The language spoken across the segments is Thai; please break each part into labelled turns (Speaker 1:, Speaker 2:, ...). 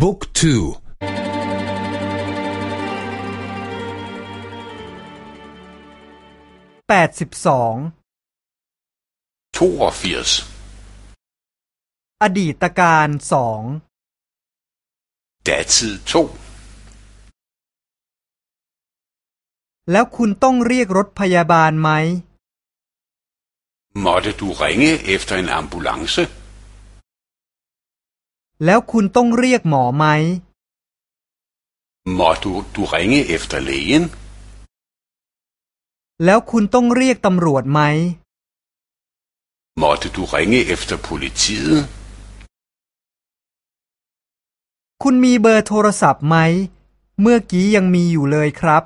Speaker 1: บุ๊กทูแปดสิบสอง
Speaker 2: ทูออฟิส
Speaker 1: อดีตการสอง
Speaker 2: ดทีท
Speaker 1: แล้วคุณต้องเรียกรถพยาบาลไหม
Speaker 2: m อ t t e เ u r i n อ e e f อ e r ์แอมบูล a n c e
Speaker 1: แล้วคุณต้องเรียกหมอไหม
Speaker 2: หมอทูทูไรเงี้เอฟเตเลียน
Speaker 1: แล้วคุณต้องเรียกตำรวจไหม
Speaker 2: หมอทูทูไรเงี้เอฟเตอร์พลิซี
Speaker 1: คุณมีเบอร์โทรศัพท์ไหมเมื่อกี้ยังมีอยู่เลยครับ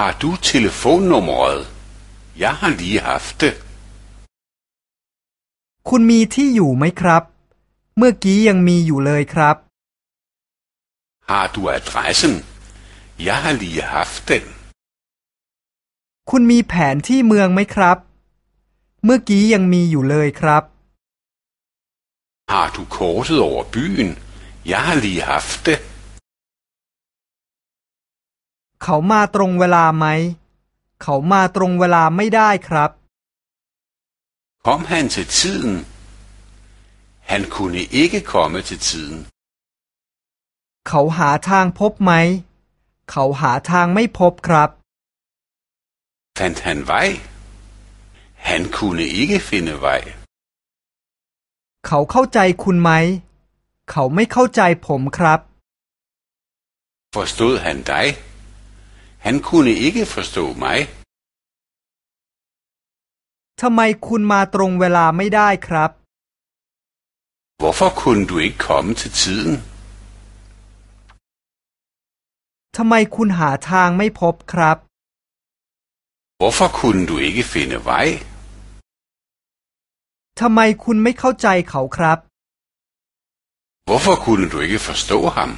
Speaker 2: ฮาทูเทเลโฟนนอมอลยาฮาลีฮัฟเต
Speaker 1: คุณมีที่อยู่ไหมครับเมื่อกี้ยังมีอยู่เลยครับ
Speaker 2: Har du adressen? Jeg har lige haft e n
Speaker 1: คุณมีแผนที่เมืองไหมครับ เมื่อกี้ยังมีอยู่เลยครับ
Speaker 2: Har du kortet over byen? Jeg a lige haft e
Speaker 1: เขามาตรงเวลาไหม เขามาตรงเวลาไม่ได้ครับ
Speaker 2: Kom han til tiden? Han kunne ikke komme til tiden.
Speaker 1: เขาหาทางพบไหม เขาหาทางไม่พบครับ
Speaker 2: Fandt han vej? Han kunne ikke finde vej.
Speaker 1: เขาเข้าใจคุณไหม เขาไม่เข้าใจผมครับ
Speaker 2: Forstod han dig? Han kunne ikke forstå mig.
Speaker 1: ทำไมคุณมาตรงเวลาไม่ได้ครับ
Speaker 2: Hvorfor kunne du ikke komme til tiden?
Speaker 1: ทำไมคุณหาทางไม่พบครับ
Speaker 2: Hvorfor kunne du ikke finde vej?
Speaker 1: ทำไมคุณไม่เข้าใจเขาครับ
Speaker 2: Hvorfor kunne du ikke forstå ham?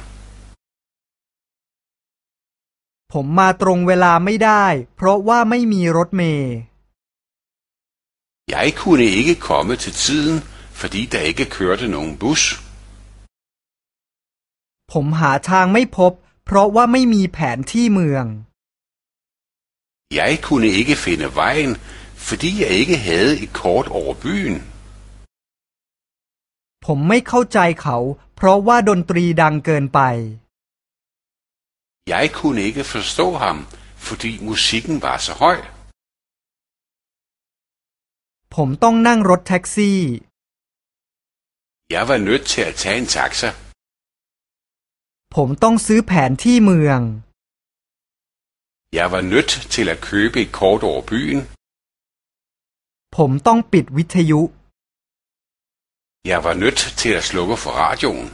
Speaker 1: ผมมาตรงเวลาไม่ได้ เพราะว่าไม่มีรถเมย์
Speaker 2: Jeg kunne ikke komme til tiden, fordi der ikke kørte nogen bus.
Speaker 1: ผมหาทางไม่พบ เพราะว่าไม่มีแผนที่เมือง
Speaker 2: Jeg kunne ikke finde vejen, fordi jeg ikke havde et kort over byen.
Speaker 1: ผมไม่เข้าใจเขา เพราะว่าดนตรีดังเกินไป
Speaker 2: Jeg kunne ikke forstå ham, fordi musikken var så høj.
Speaker 1: ผมต้องนั่งรถแท็กซี่
Speaker 2: Jeg var nødt til at tage en taxa.
Speaker 1: ผมต้องซื้อแผนที่เมือง
Speaker 2: Jeg var nødt til at købe et kort over byen.
Speaker 1: ผมต้องปิดวิทยุ
Speaker 2: Jeg var nødt til at slukke for radioen.